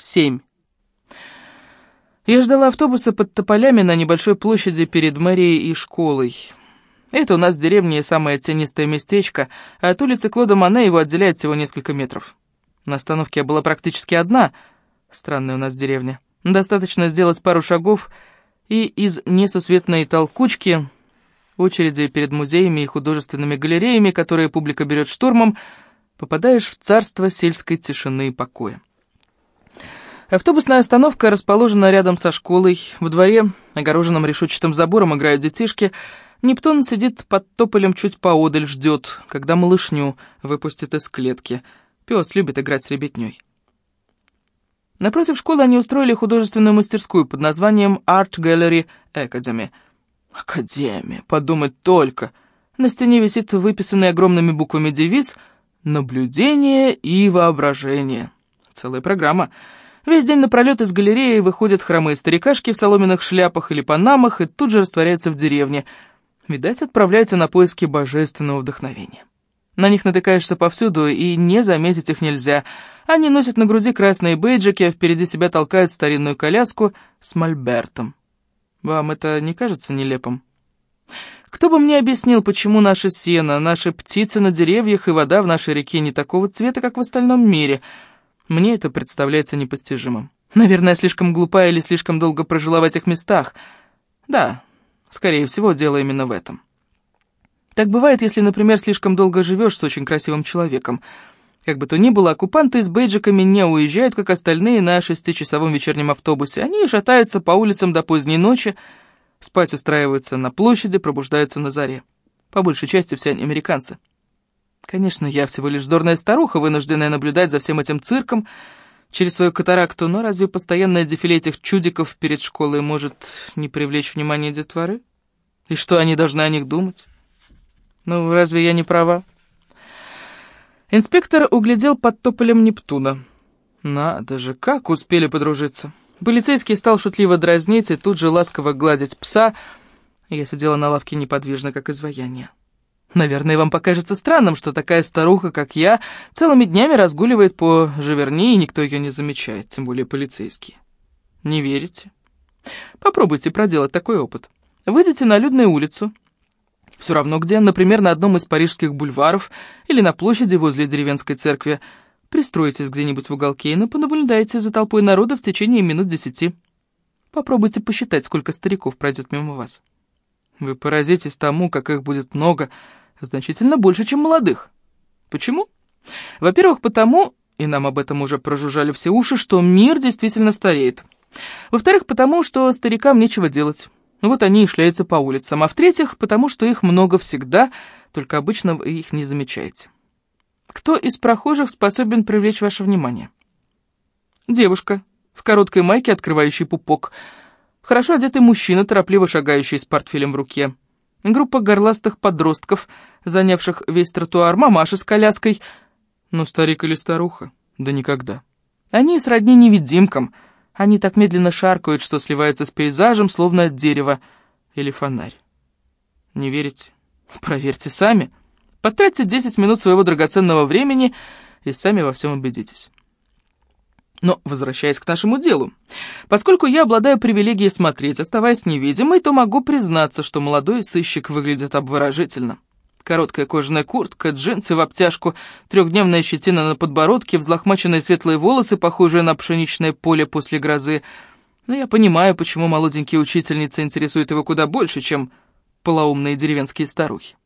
7. Я ждала автобуса под тополями на небольшой площади перед мэрией и школой. Это у нас в деревне самое тенистое местечко, а от улицы Клода Мане его отделяет всего несколько метров. На остановке я была практически одна. Странная у нас деревня. Достаточно сделать пару шагов, и из несусветной толкучки, очереди перед музеями и художественными галереями, которые публика берет штурмом, попадаешь в царство сельской тишины и покоя. Автобусная остановка расположена рядом со школой. В дворе, огороженном решетчатым забором, играют детишки. Нептун сидит под тополем чуть поодаль, ждет, когда малышню выпустят из клетки. Пес любит играть с ребятней. Напротив школы они устроили художественную мастерскую под названием Art Gallery Academy. Академия, подумать только. На стене висит выписанный огромными буквами девиз «Наблюдение и воображение». Целая программа — Весь день напролет из галереи выходят хромые старикашки в соломенных шляпах или панамах и тут же растворяются в деревне. Видать, отправляются на поиски божественного вдохновения. На них натыкаешься повсюду, и не заметить их нельзя. Они носят на груди красные бейджики, а впереди себя толкают старинную коляску с мольбертом. Вам это не кажется нелепым? Кто бы мне объяснил, почему наше сено, наши птицы на деревьях и вода в нашей реке не такого цвета, как в остальном мире — мне это представляется непостижимым. Наверное, слишком глупая или слишком долго прожила в этих местах. Да, скорее всего, дело именно в этом. Так бывает, если, например, слишком долго живешь с очень красивым человеком. Как бы то ни было, оккупанты с бейджиками не уезжают, как остальные, на шестичасовом вечернем автобусе. Они шатаются по улицам до поздней ночи, спать устраиваются на площади, пробуждаются на заре. По большей части все они американцы. Конечно, я всего лишь вздорная старуха, вынужденная наблюдать за всем этим цирком через свою катаракту, но разве постоянное дефиле этих чудиков перед школой может не привлечь внимание детворы? И что они должны о них думать? Ну, разве я не права? Инспектор углядел под тополем Нептуна. Надо же, как успели подружиться. Полицейский стал шутливо дразнить и тут же ласково гладить пса. Я сидела на лавке неподвижно, как изваяние. Наверное, вам покажется странным, что такая старуха, как я, целыми днями разгуливает по Живерни, и никто ее не замечает, тем более полицейские. Не верите? Попробуйте проделать такой опыт. Выйдите на людную улицу, все равно где, например, на одном из парижских бульваров или на площади возле деревенской церкви, пристроитесь где-нибудь в уголке и понаблюдайте за толпой народа в течение минут десяти. Попробуйте посчитать, сколько стариков пройдет мимо вас. Вы поразитесь тому, как их будет много, — значительно больше, чем молодых. Почему? Во-первых, потому, и нам об этом уже прожужжали все уши, что мир действительно стареет. Во-вторых, потому что старикам нечего делать. Вот они и шляются по улицам. А в-третьих, потому что их много всегда, только обычно вы их не замечаете. Кто из прохожих способен привлечь ваше внимание? Девушка в короткой майке, открывающей пупок. Хорошо одетый мужчина, торопливо шагающий с портфелем в руке. Группа горластых подростков, занявших весь тротуар, мамаша с коляской. Но старик или старуха? Да никогда. Они сродни невидимкам. Они так медленно шаркают, что сливаются с пейзажем, словно от дерева или фонарь. Не верите? Проверьте сами. Потратьте 10 минут своего драгоценного времени и сами во всем убедитесь. Но, возвращаясь к нашему делу, поскольку я обладаю привилегией смотреть, оставаясь невидимой, то могу признаться, что молодой сыщик выглядит обворожительно. Короткая кожаная куртка, джинсы в обтяжку, трехдневная щетина на подбородке, взлохмаченные светлые волосы, похожие на пшеничное поле после грозы. Но я понимаю, почему молоденькие учительницы интересуют его куда больше, чем полоумные деревенские старухи.